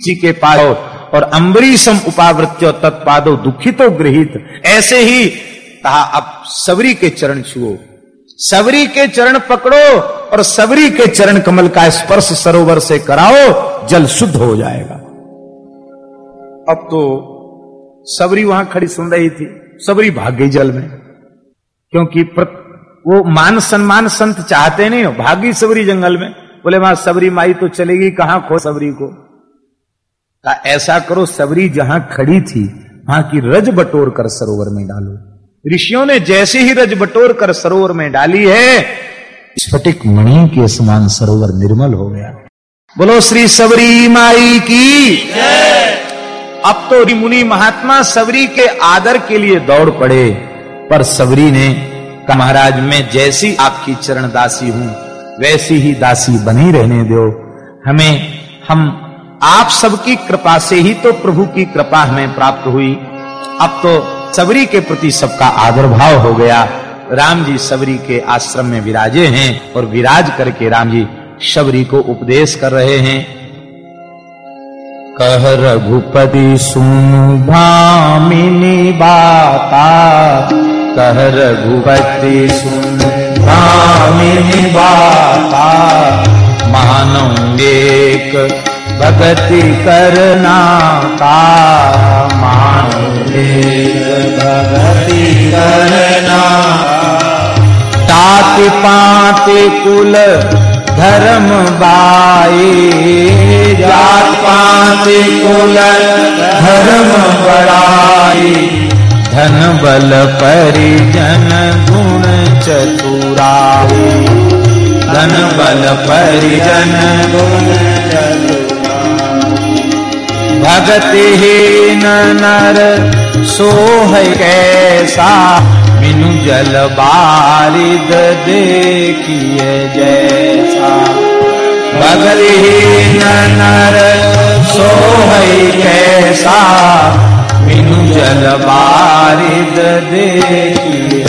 जी के पास और अम्बरीशम उपावृत्यो तत्पादो दुखितो गृहित। ऐसे ही कहा, अब सबरी के चरण छुओ, सबरी के चरण पकड़ो और सबरी के चरण कमल का स्पर्श सरोवर से कराओ, जल शुद्ध हो जाएगा। अब तो सबरी वहाँ खड़ी सुन रही थी, सबरी भाग गई जल में, क्योंकि वो मान सम्मान संत चाहते नहीं हो, भागी सबरी जंगल में। बोले, माँ, सबरी माई तो चलेगी, कहाँ खो सबरी को? का ऐसा करो, सबरी जहाँ खड़ी थी, वहाँ की रज बटोर कर सरोवर में डालो। ऋषियों ने जैसे ही रज बटोर कर सरोवर में डाली है, स्फटिक मणि के समान सरोवर निर्मल हो गया। बोलो, श्री सबरी माई की अब तो मुनि महात्मा सबरी के आदर के लिए दौड़ पड़े, पर सबरी ने कहा, महाराज, मैं जैसी आपकी चरण दासी हूँ, वैसी ही दासी बनी रहने दो। हमें, हम आप सबकी कृपा से ही तो प्रभु की कृपा हमें प्राप्त हुई। अब तो सबरी के प्रति सबका आदर भाव हो गया। राम जी सबरी के आश्रम में विराजे हैं और विराज करके राम जी शबरी को उपदेश कर रहे हैं। कह रघुपति सुन भामिनी बाता। कह रघुपति सुन भामिनी बाता। मानो एक भगति करना का मानो एक भगति करना। तात पात कुल धर्म बाई जात पात कुल धर्म बड़ाई धन बल परिजन गुण चतुराई धन बल परिजन गुण भगति हीन नर सोह कैसा? बिनु जल बारिद देखिए जैसा। भगति हीन नर सोह कैसा? बिनु जल बारिद देखिए।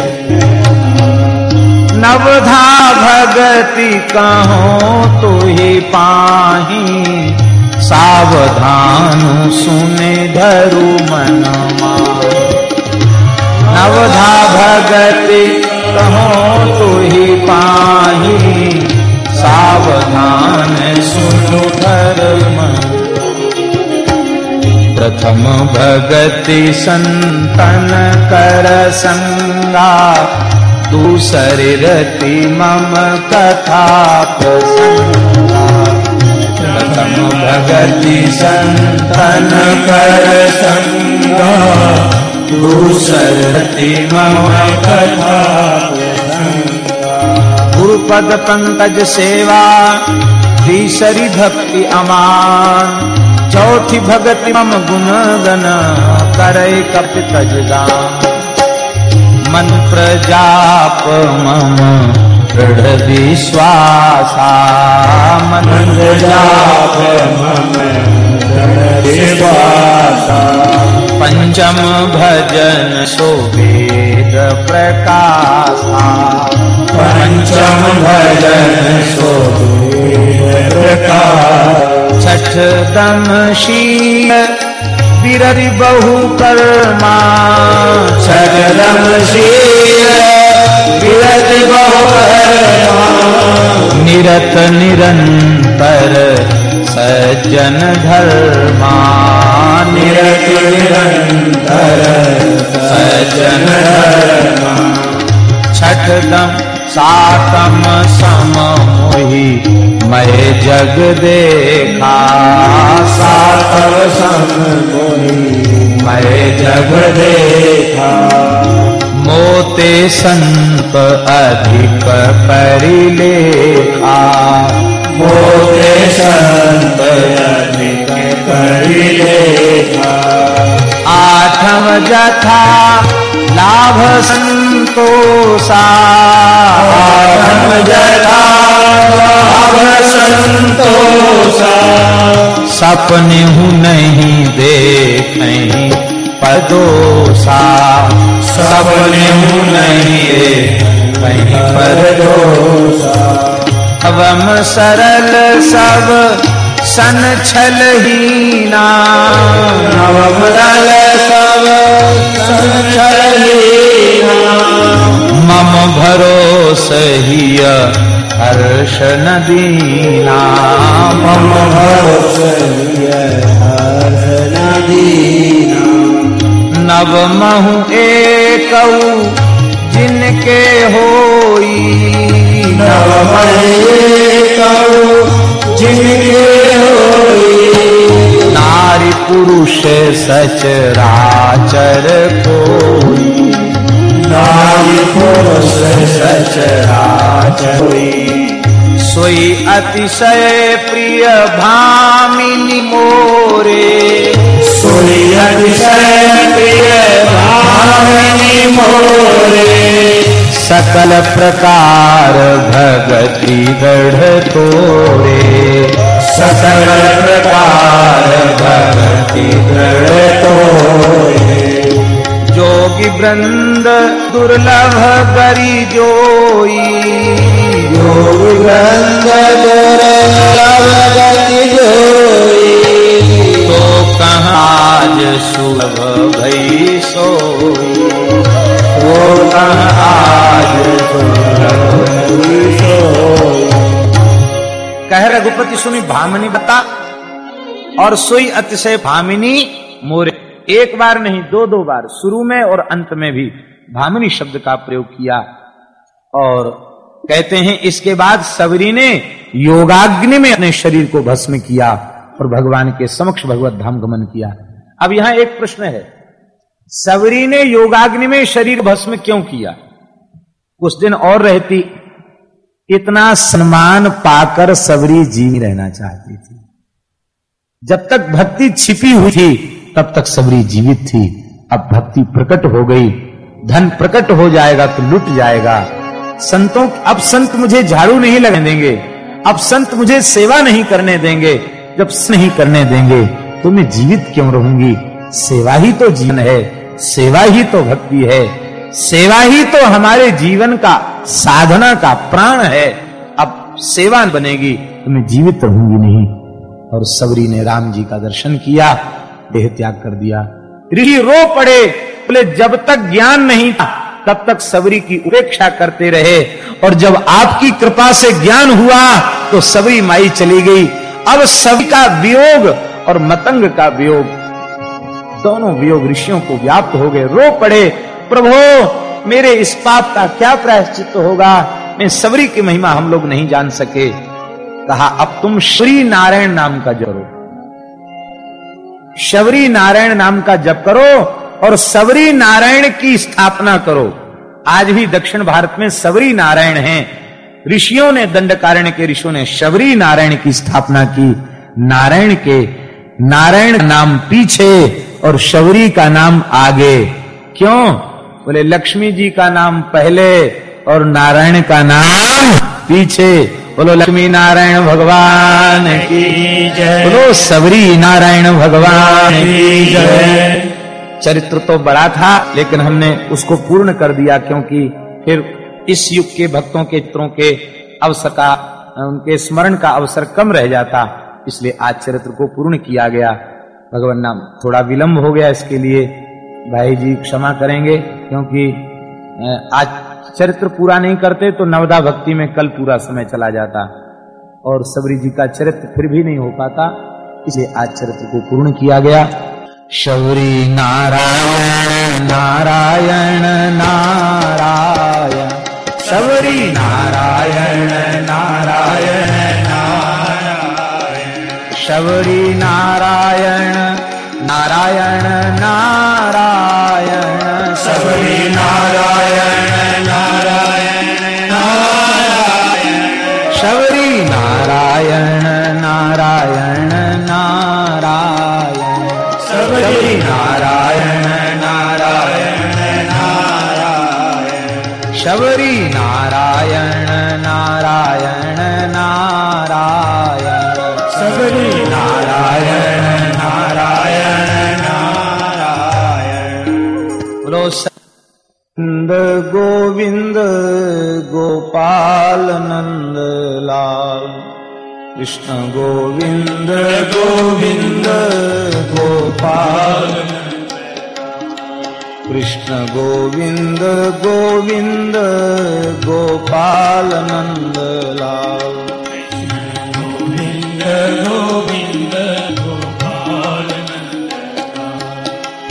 नवधा भगति कहो तो ही पाही। सावधान सुने धरु मन नवधा भगति कहो तो ही पाही। सावधान सुनो धर्म प्रथम भगति संतन कर संगा। दूसरे रति मम कथा प्रसंगा प्रथम भगति संतन कर संगा। दूसरति मम कथा गुरुपद पंकज सेवा तीसरी भक्ति अमान चौथी भगति मम गुण गण करे कपित गान मन प्रजाप मम दृढ़ विश्वासा मन प्रजाप पंचम भजन शोभेद प्रकाशा। पंचम भजन शोभेद प्रकाश। छठ दम शील बिररि बहु कर्मा। सजलम शील निरत निरंतर सज्जन धर्मा निरत निरंतर सज्जन धर्मा छठ दम सातम सम मोही मैं जग देखा। सातम सम मोही मैं जग देखा। मोते संत अधिक परिलेखा मोते संत अधिक परिलेखा आठम जथा लाभ संतोषा। आठम जथा लाभ संतोषा। सपने हूँ नहीं देखें पदोसा सपने हूँ नहीं कहीं पर दोषा अवम सरल सब सन छलहीना नवमरल सब संचलीना मम भरोस हिय हर्ष नदीना मम भरोस हर्ष नदीना नव महु एक जिनके होई नव महे जिनके होई। नारी पुरुष सच राचर कोई। नारी पुरुष सचराच होई सोई अतिशय प्रिय भामिनी मोरे। सकल प्रकार भगति दृढ़ तोरे। सकल प्रकार भक्ति दृढ़ तोरे। जोगी वृंद दुर्लभ गरी जोई। योग गंग दुर्लभ गति जोई। कहाँ आज सुलभ भई सोई? वो दुर्लभ कह रघुपति सुनी भामिनी बता, और सोई अतिशय भामिनी, मोरे, एक बार नहीं, दो दो बार, शुरू में और अंत में भी भामिनी शब्द का प्रयोग किया। और कहते हैं, इसके बाद सबरी ने योगाग्नि में अपने शरीर को भस्म किया। और भगवान के समक्ष भगवत धाम गमन किया। अब यहाँ एक प्रश्न है। सबरी ने योगाग्नि में शरीर भस्म क्यों किया? कुछ दिन और रहती। इतना सम्मान पाकर सबरी जीवी रहना चाहती थी। जब तक भक्ति छिपी हुई थी, तब तक सबरी जीवित थी। अब भक्ति प्रकट हो गई। धन प्रकट हो जाएगा तो लुट जाएगा। संतों, अब संत मुझे झाड़ू नहीं लगने देंगे। अब संत मुझे सेवा नहीं करने देंगे। जब नहीं करने देंगे तो मैं जीवित क्यों रहूँगी? सेवा ही तो जीवन है, सेवा ही तो भक्ति है, सेवा ही तो हमारे जीवन का साधना का प्राण है। अब सेवा बनेगी तो मैं जीवित रहूँगी नहीं। और सबरी ने राम जी का दर्शन किया, देह त्याग कर दिया। ऋषि रो पड़े, बोले, जब तक ज्ञान नहीं था, तब तक सबरी की उपेक्षा करते रहे। और जब आपकी कृपा से ज्ञान हुआ तो सबरी माई चली गई। अब सभी का वियोग और मतंग का वियोग। दोनों वियोग ऋषियों को व्याप्त हो गए। रो पड़े। प्रभो, मेरे इस पाप का क्या प्रायश्चित होगा? मैं सबरी की महिमा हम लोग नहीं जान सके। कहा, अब तुम श्री नारायण नाम का जरो शबरी नारायण नाम का जप करो और सबरी नारायण की स्थापना करो। आज भी दक्षिण भारत में सबरी नारायण हैं। ऋषियों ने दंडकारण्य के ऋषियों ने शबरी नारायण की स्थापना की। नारायण के, नारायण नाम पीछे और शबरी का नाम आगे। क्यों? बोले, लक्ष्मी जी का नाम पहले और नारायण का नाम पीछे। बोलो, लक्ष्मी नारायण भगवान की जय। बोलो सबरी नारायण भगवान की जय। चरित्र तो बड़ा था, लेकिन हमने उसको पूर्ण कर दिया क्योंकि फिर इस युग के भक्तों के चित्रों के अवसर का उनके स्मरण का अवसर कम रह जाता, इसलिए आज चरित्र को पूर्ण किया गया। भगवान नाम थोड़ा विलंब हो गया इसके लिए। भाई जी क्षमा करेंगे, क्योंकि आज चरित्र पूरा नहीं करते तो नवदा भक्ति में कल पूरा समय चला जाता और सबरी जी का चरित्र फिर भी नहीं हो पाता, इसलिए आज चरित्र को पूर्ण किया गया। शौरी नारायण नारायण नारायण। शबरी। नारायण नारायण नारायण। शबरी नारायण नारायण नारायण। सबरी नारायण नारायण नारायण। नारायण नारायण सबरी नारायण नारायण शबरी नारायण नारायण नारायण। सबरी नारायण नारायण नारायण। बोलो नंद गोविंद गोपाल नंद लाल। कृष्ण गोविंद गोविंद गोपाल कृष्ण गोविंद गोविंद गोपाल नंद लाल गोविंद गोपाल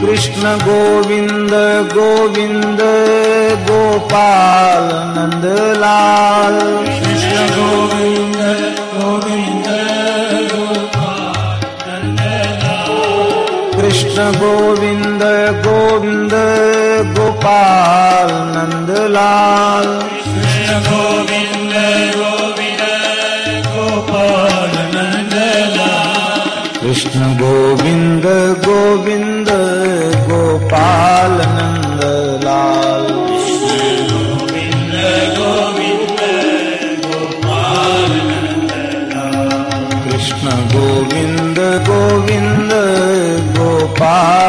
कृष्ण गोविंद गोविंद गोपाल नंद लाल कृष्ण गोविंद गोविंद कृष्ण गोविंद गोविंद गोपाल नंद लाल कृष्ण गोविंद गोविंद गोपाल नंदलाल। कृष्ण गोविंद गोविंद गोपाल नंद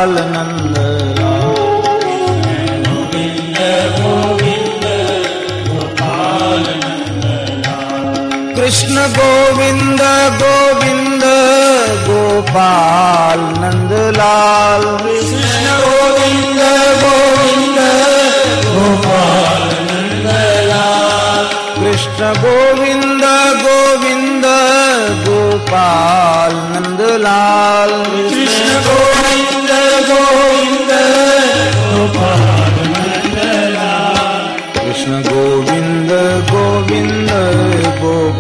गोपाल नंद लाल गोविंद गोविंद गोपाल कृष्ण गोविंद गोविंद गोपाल नंद लाल कृष्ण गोविंद गोविंद गोपाल नंदलाल कृष्ण गोविंद गोविंद गोपाल नंद लाल। कृष्ण गोविंद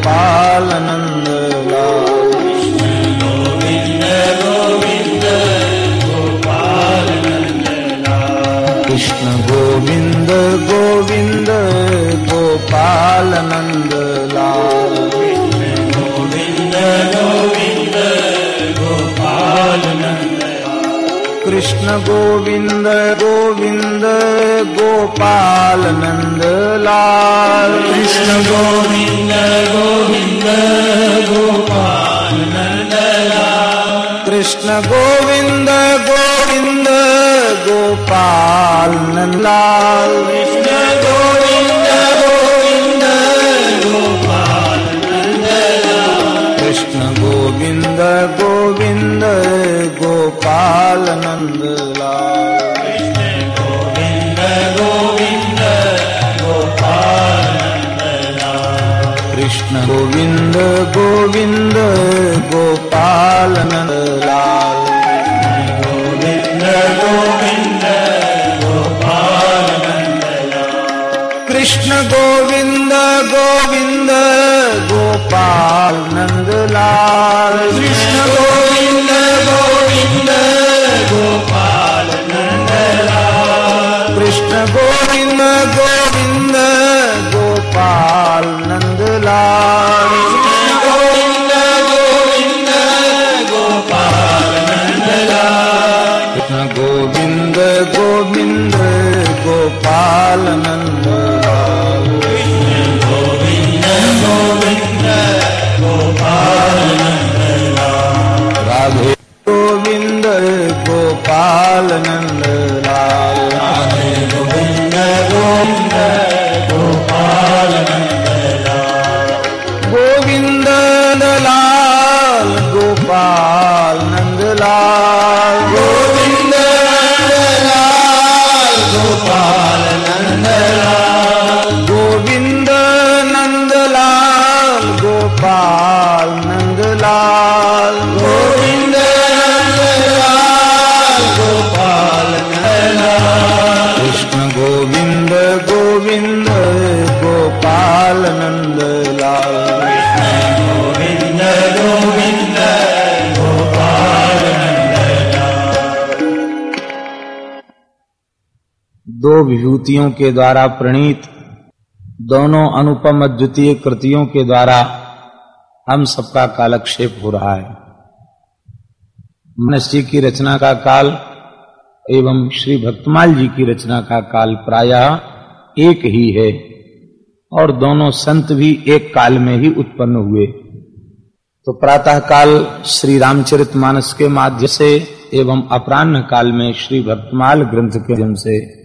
गोपाल नंद लाल गोविंद गोविंद गोपाल नंदलाल कृष्ण गोविंद गोविंद गोपाल नंद लाल गोविंद गोविंद गोपाल नंदलाल कृष्ण गोविंद गोविंद गोपाल नंद लाल कृष्ण गोविंद गोविंद गोपाल नंद लाल कृष्ण गोविंद गोविंद गोपाल नंदलाल कृष्ण गोविंद गोविंद गोपाल नंद लाल कृष्ण गोविंद गोविंद गोपाल नंदलाल कृष्ण गोविंद गोविंद गोपाल नंद लाल। गोविंद गोविंद गोपाल नंदलाल कृष्ण गोविंद गोविंद गोपाल नंद लाल। विभूतियों के द्वारा प्रणीत, दोनों अनुपम अद्वितीय कृतियों के द्वारा हम सबका कालक्षेप हो रहा है। मनस जी की रचना का काल एवं श्री भक्तमाल जी की रचना का काल प्रायः एक ही है और दोनों संत भी एक काल में ही उत्पन्न हुए। तो प्रातः काल श्री रामचरित मानस के माध्यम से एवं अपराह्न काल में श्री भक्तमाल ग्रंथ के माध्यम से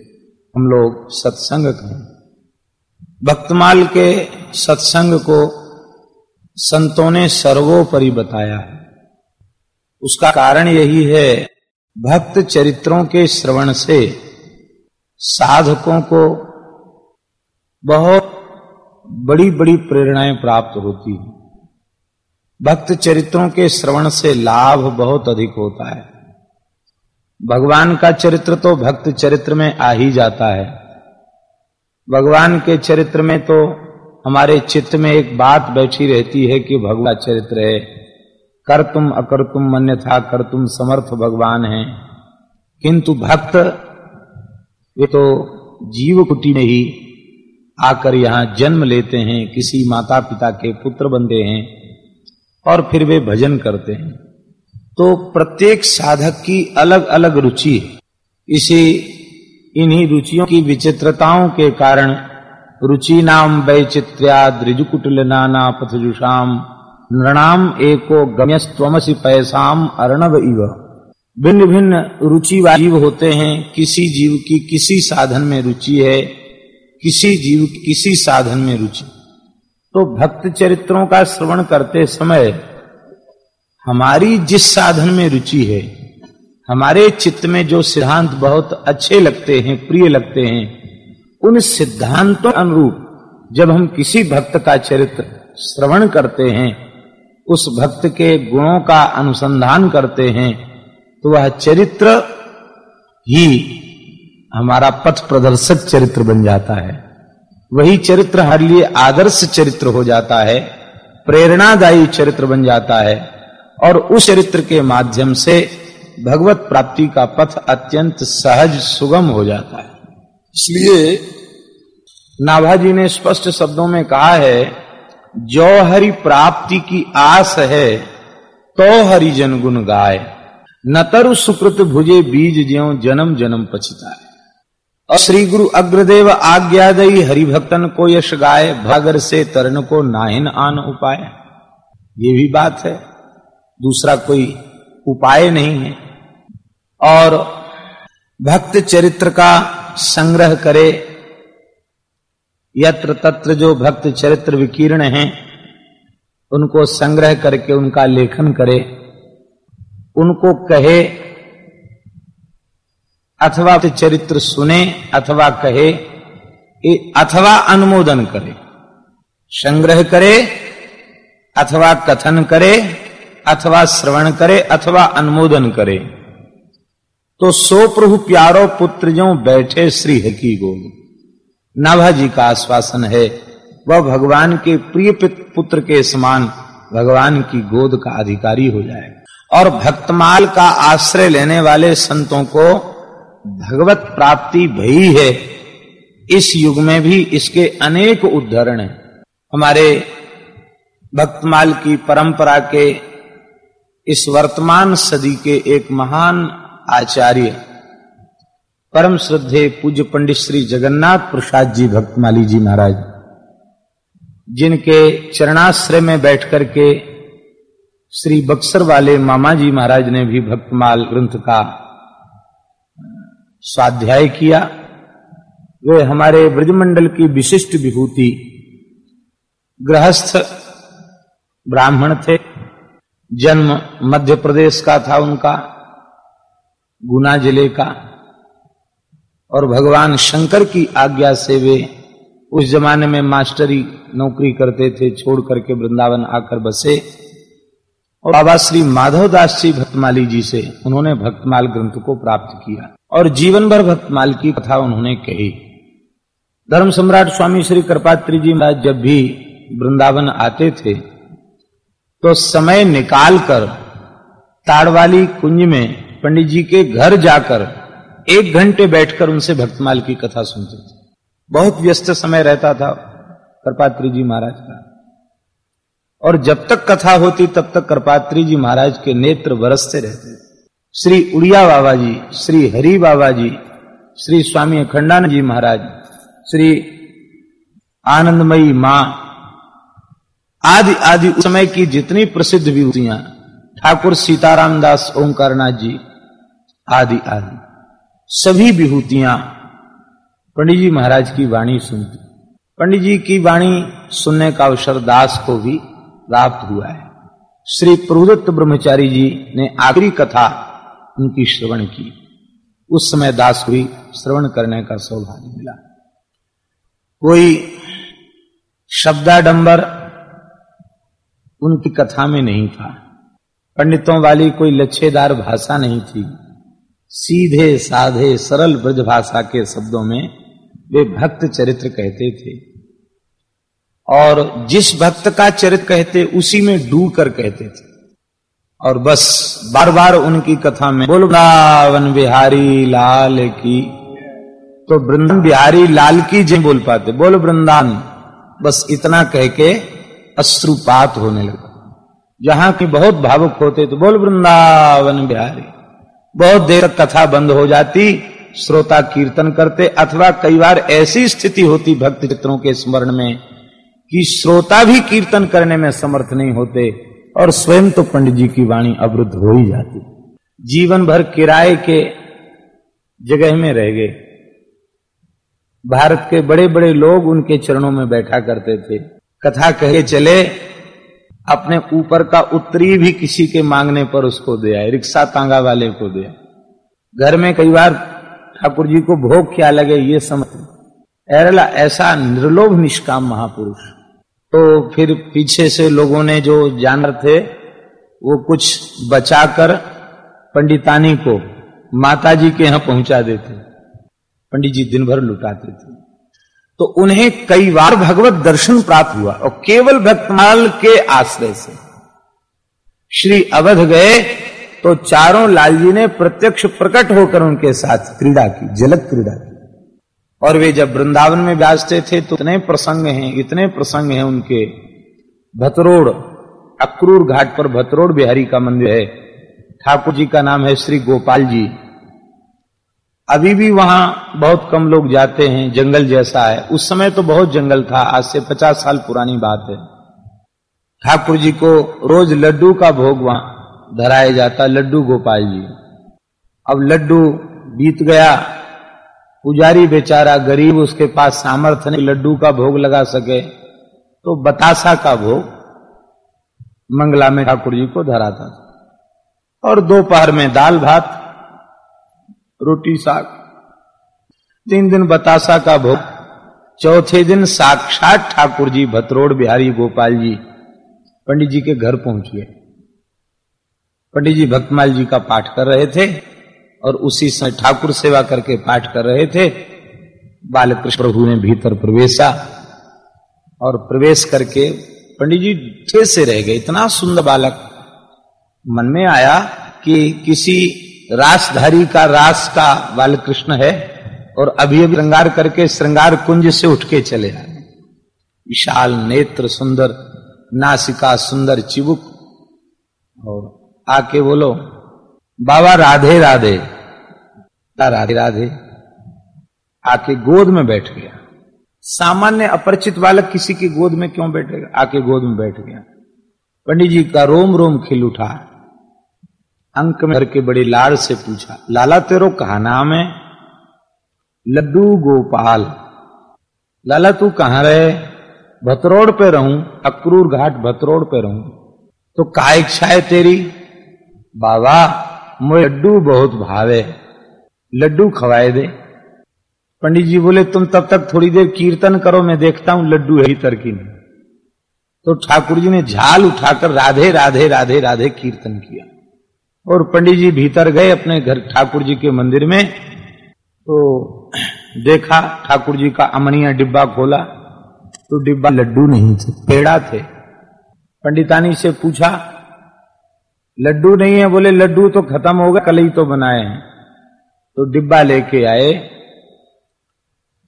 हम लोग सत्संग करें। भक्तमाल के सत्संग को संतों ने सर्वोपरि बताया है। उसका कारण यही है, भक्त चरित्रों के श्रवण से साधकों को बहुत बड़ी बड़ी प्रेरणाएँ प्राप्त होती हैं। भक्त चरित्रों के श्रवण से लाभ बहुत अधिक होता है। भगवान का चरित्र तो भक्त चरित्र में आ ही जाता है। भगवान के चरित्र में तो हमारे चित्त में एक बात बैठी रहती है कि भगवान चरित्र है। कर तुम, अकर तुम, मन्य था, कर तुम, समर्थ भगवान है। किंतु भक्त, वे तो जीव कुटी में ही आकर यहाँ जन्म लेते हैं, किसी माता पिता के पुत्र बनते हैं और फिर वे भजन करते हैं। तो प्रत्येक साधक की अलग अलग रुचि इसी इन्हीं रुचियों की विचित्रताओं के कारण रुचि नाम वैचित्र्या द्रिजुकुटल नाना पथजुषाम नृणाम एको गम्यस्वमसी पैसाम अर्णव इव। भिन्न भिन्न रुचि जीव होते हैं। किसी जीव की किसी साधन में रुचि है, किसी जीव की किसी साधन में रुचि। तो भक्त चरित्रों का श्रवण करते समय हमारी जिस साधन में रुचि है, हमारे चित्त में जो सिद्धांत बहुत अच्छे लगते हैं, प्रिय लगते हैं, उन सिद्धांतों अनुरूप जब हम किसी भक्त का चरित्र श्रवण करते हैं, उस भक्त के गुणों का अनुसंधान करते हैं तो वह चरित्र ही हमारा पथ प्रदर्शक चरित्र बन जाता है। वही चरित्र हमारे लिए आदर्श चरित्र हो जाता है, प्रेरणादायी चरित्र बन जाता है। और उस चरित्र के माध्यम से भगवत प्राप्ति का पथ अत्यंत सहज सुगम हो जाता है। इसलिए नाभाजी ने स्पष्ट शब्दों में कहा है जो हरि प्राप्ति की आस है तो हरिजन गुण गाय। नतरु सुकृत भुजे बीज ज्यो जन्म जन्म पछिता है और श्री गुरु अग्रदेव आज्ञादयी हरिभक्तन को यश गाय भागर से तरण को नाहिन आन उपाय। ये भी बात है। दूसरा कोई उपाय नहीं है। और भक्त चरित्र का संग्रह करे, यत्र तत्र जो भक्त चरित्र विकीर्ण हैं, उनको संग्रह करके उनका लेखन करे, उनको कहे अथवा चरित्र सुने अथवा कहे अथवा अनुमोदन करे, संग्रह करे, अथवा कथन करे अथवा श्रवण करे अथवा अनुमोदन करे। तो सो प्रभु प्यारो पुत्र जो बैठे श्री हकी गोद नाभा जी का आश्वासन है, वह भगवान के प्रिय पुत्र के समान भगवान की गोद का अधिकारी हो जाए। और भक्तमाल का आश्रय लेने वाले संतों को भगवत प्राप्ति भई है। इस युग में भी इसके अनेक उदाहरण हैं। हमारे भक्तमाल की परंपरा के इस वर्तमान सदी के एक महान आचार्य, परम श्रद्धे पूज्य पंडित श्री जगन्नाथ प्रसाद जी भक्तमाली जी महाराज, जिनके चरणाश्रय में बैठ करके श्री बक्सर वाले मामा जी महाराज ने भी भक्तमाल ग्रंथ का स्वाध्याय किया। वे हमारे ब्रजमंडल की विशिष्ट विभूति गृहस्थ ब्राह्मण थे। जन्म मध्य प्रदेश का था उनका, गुना ज़िले का, और भगवान शंकर की आज्ञा से वे उस जमाने में मास्टरी नौकरी करते थे, छोड़ करके वृंदावन आकर बसे। और बाबा श्री माधव दास जी भक्तमाली जी से उन्होंने भक्तमाल ग्रंथ को प्राप्त किया, और जीवन भर भक्तमाल की कथा उन्होंने कही। धर्म सम्राट स्वामी श्री कृपात्री जी महाराज जब भी वृंदावन आते थे तो समय निकालकर ताड़वाली कुंज में पंडित जी के घर जाकर एक घंटे बैठकर उनसे भक्तमाल की कथा सुनते थे। बहुत व्यस्त समय रहता था कृपात्री जी महाराज का। और जब तक कथा होती तब तक कृपात्री जी महाराज के नेत्र बरसते रहते। श्री उड़िया बाबा जी, श्री हरि बाबा जी, श्री स्वामी अखंडानंद जी महाराज, श्री आनंदमयी माँ आदि आदि, उस समय की जितनी प्रसिद्ध विभूतियाँ, ठाकुर सीताराम दास, ओंकारनाथ जी, आदि आदि। सभी विभूतियाँ पंडित जी महाराज की वाणी सुनती। पंडित जी की वाणी सुनने का अवसर दास को भी प्राप्त हुआ है। श्री प्रदत्त ब्रह्मचारी जी ने आखिरी कथा उनकी श्रवण की। उस समय दास हुई श्रवण करने का सौभाग्य मिला। कोई शब्दाडंबर उनकी कथा में नहीं था। पंडितों वाली कोई लच्छेदार भाषा नहीं थी। सीधे, साधे, सरल ब्रज भाषा के शब्दों में वे भक्त चरित्र कहते थे। और जिस भक्त का चरित्र कहते, उसी में डू कर कहते थे। और बस बार बार उनकी कथा में, बोल, वृंदावन बिहारी लाल की। तो वृंदावन बिहारी लाल की जी बोल पाते। बोल, वृंदावन। बस इतना कह के अश्रुपात होने लगा। जहाँ की बहुत भावुक होते तो बोल, वृंदावन बिहारी, बहुत देर कथा बंद हो जाती, श्रोता कीर्तन करते, अथवा कई बार ऐसी स्थिति होती भक्त चित्रों के स्मरण में कि श्रोता भी कीर्तन करने में समर्थ नहीं होते और स्वयं तो पंडित जी की वाणी अवरुद्ध हो ही जाती। जीवन भर किराए के जगह में रह गए। भारत के बड़े बड़े लोग उनके चरणों में बैठा करते थे। कथा कहे चले, अपने ऊपर का उत्तरी भी किसी के मांगने पर उसको दे आए, रिक्शा तांगा वाले को दे घर में कई बार ठाकुर जी को भोग क्या लगे ये समझ एरला ऐसा निर्लोभ निष्काम महापुरुष। तो फिर पीछे से लोगों ने जो जानवर थे, वो कुछ बचाकर पंडितानी को माता जी के यहाँ पहुँचा देते। पंडित जी दिन भर लुटाते थे। तो उन्हें कई बार भगवत दर्शन प्राप्त हुआ और केवल भक्तमाल के आश्रय से। श्री अवध गए तो चारों लालजी ने प्रत्यक्ष प्रकट होकर उनके साथ क्रीड़ा की जलक क्रीड़ा की। और वे जब वृंदावन में व्याजते थे तो इतने प्रसंग हैं, इतने प्रसंग हैं उनके। भतरोड़, अक्रूर घाट पर भतरोड़ बिहारी का मंदिर है। ठाकुर जी का नाम है श्री गोपाल जी। अभी भी वहाँ बहुत कम लोग जाते हैं, जंगल जैसा है। उस समय तो बहुत जंगल था, आज से पचास साल पुरानी बात है। ठाकुर जी को रोज लड्डू का भोग वहाँ धराया जाता, लड्डू गोपाल जी। अब लड्डू बीत गया, पुजारी बेचारा गरीब, उसके पास सामर्थ्य नहीं, लड्डू का भोग लगा सके तो बतासा का भोग मंगला में ठाकुर जी को धराता और दोपहर में दाल भात रोटी साग। तीन दिन बतासा का भोग। चौथे दिन साक्षात ठाकुर जी, भतरोड़ बिहारी गोपाल जी, पंडित जी के घर पहुँच गए। पंडित जी भक्तमाल जी का पाठ कर रहे थे और उसी समय ठाकुर सेवा करके पाठ कर रहे थे। बालकृष्ण प्रभु ने भीतर प्रवेशा और प्रवेश करके पंडित जी ठे से रह गए। इतना सुंदर बालक मन में आया कि किसी रासधारी का रास का बालकृष्ण है और अभी अभी श्रृंगार करके श्रृंगार कुंज से उठ के चले आए। विशाल नेत्र सुंदर, नासिका सुंदर, चिबुक। और आके बोलो, बाबा राधे राधे। राधे राधे। आके गोद में बैठ गया। सामान्य अपरिचित बालक किसी की गोद में क्यों बैठेगा? आके गोद में बैठ गया। पंडित जी का रोम रोम खिल उठा। अंक में के बड़ी लाड़ से पूछा, लाला, तेरो कहा नाम है? लड्डू गोपाल। लाला, तू कहाँ रहे? भतरोड़ पे रहूँ, अक्रूर घाट भतरोड़ पे रहूँ। तो का इच्छा है तेरी? बाबा, मुझे लड्डू बहुत भावे। लड्डू खवाए दे। पंडित जी बोले, तुम तब तक थोड़ी देर कीर्तन करो, मैं देखता हूँ लड्डू है भीतर की नहीं। तो ठाकुर जी ने झाल उठाकर राधे राधे राधे राधे कीर्तन किया। और पंडित जी भीतर गए अपने घर ठाकुर जी के मंदिर में तो देखा, ठाकुर जी का अमनिया डिब्बा खोला तो डिब्बा लड्डू नहीं थे, पेड़ा थे। पंडितानी से पूछा, लड्डू नहीं है? बोले, लड्डू तो खत्म हो होगा कल ही तो बनाए हैं। तो डिब्बा लेके आए,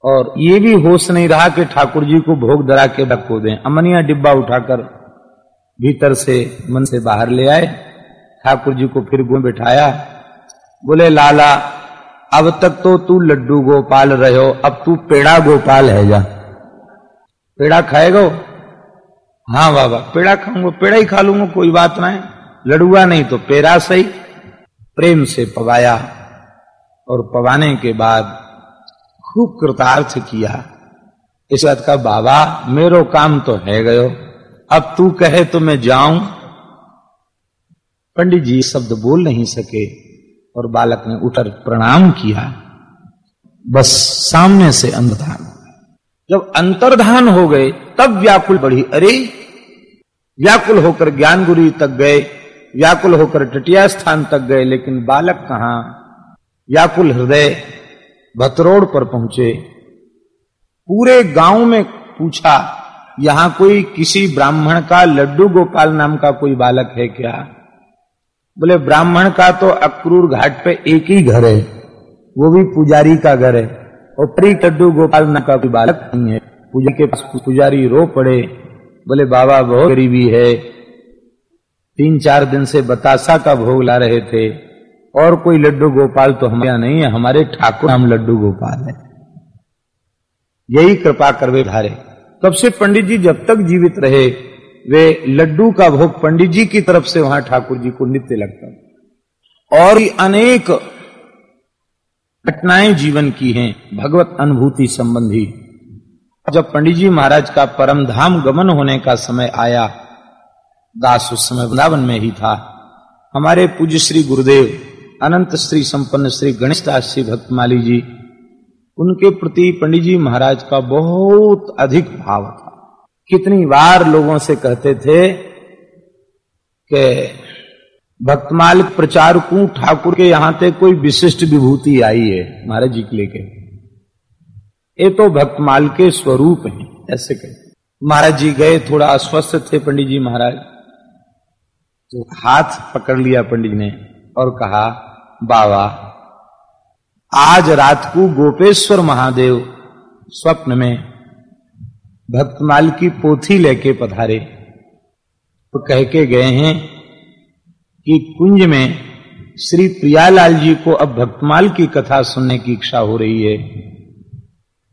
और ये भी होश नहीं रहा कि ठाकुर जी को भोग धरा के रखो दें। अमनिया डिब्बा उठाकर भीतर से, मन से बाहर ले आए। ठाकुर जी को फिर गो बिठाया। बोले, लाला, अब तक तो तू लड्डू गोपाल रहे हो अब तू पेड़ा गोपाल है जा। पेड़ा खाएगा हाँ बाबा, पेड़ा खाऊँगा, पेड़ा ही खा लूँगा, कोई बात ना लड़ुआ नहीं तो पेड़ा सही। प्रेम से पवाया और पवाने के बाद खूब कृतार्थ किया। इस बात का, बाबा, मेरो काम तो है गयो। अब तू कहे तो मैं जाऊँ पंडित जी शब्द बोल नहीं सके और बालक ने उठकर प्रणाम किया। बस सामने से अंतर्धान जब अंतर्धान हो गए, तब व्याकुल बढ़ी। अरे, व्याकुल होकर ज्ञानगुरी तक गए, व्याकुल होकर टटिया स्थान तक गए, लेकिन बालक कहा? व्याकुल हृदय भतरोड़ पर पहुँचे। पूरे गाँव में पूछा, यहाँ कोई किसी ब्राह्मण का लड्डू गोपाल नाम का कोई बालक है क्या? बोले, ब्राह्मण का तो अक्रूर घाट पे एक ही घर है, वो भी पुजारी का घर है, और प्री लड्डू गोपाल नाम का कोई बालक नहीं है। पूजा के पास पुजारी रो पड़े, बोले, बाबा बहुत गरीबी है, तीन चार दिन से बतासा का भोग ला रहे थे, और कोई लड्डू गोपाल तो हमारे नहीं है, हमारे ठाकुर नाम लड्डू गोपाल है। यही कृपा करवे धारे तब से पंडित जी जब तक जीवित रहे वे लड्डू का भोग पंडित जी की तरफ़ से वहाँ ठाकुर जी को नित्य लगता और अनेक घटनाएँ जीवन की हैं, भगवत अनुभूति संबंधी। जब पंडित जी महाराज का परम धाम गमन होने का समय आया, दास उस समय वृंदावन में ही था। हमारे पूज्य श्री गुरुदेव, अनंत श्री संपन्न श्री गणेश दास श्री भक्तमाली जी, उनके प्रति पंडित जी महाराज का बहुत अधिक भाव था। कितनी बार लोगों से कहते थे कि भक्तमाल प्रचारकों ठाकुर के यहाँ तक कोई विशिष्ट विभूति आई है, महाराज जी के लेके ये तो भक्तमाल के स्वरूप हैं, ऐसे कहते महाराज जी गए, थोड़ा अस्वस्थ थे पंडित जी महाराज। तो हाथ पकड़ लिया पंडित ने और कहा, बाबा, आज रात को गोपेश्वर महादेव स्वप्न में भक्तमाल की पोथी लेके पधारे। तो कह के गए हैं कि कुंज में श्री प्रियालाल जी को अब भक्तमाल की कथा सुनने की इच्छा हो रही है।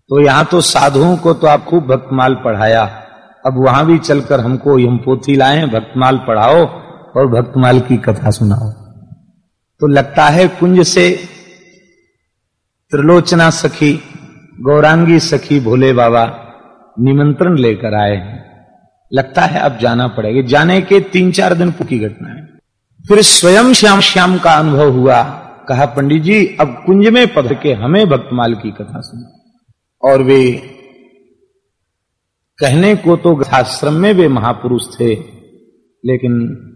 तो यहाँ तो साधुओं को तो आप खूब भक्तमाल पढ़ाया। अब वहाँ भी चलकर हमको यम पोथी लाए, भक्तमाल पढ़ाओ और भक्तमाल की कथा सुनाओ। तो लगता है कुंज से त्रिलोचना सखी, गौरांगी सखी भोले बाबा निमंत्रण लेकर आए हैं। लगता है अब जाना पड़ेगा। जाने के तीन चार दिन की घटना है। फिर स्वयं श्याम श्याम का अनुभव हुआ। कहा, पंडित जी, अब कुंज में पधर के हमें भक्तमाल की कथा सुना और वे कहने को तो आश्रम में वे महापुरुष थे, लेकिन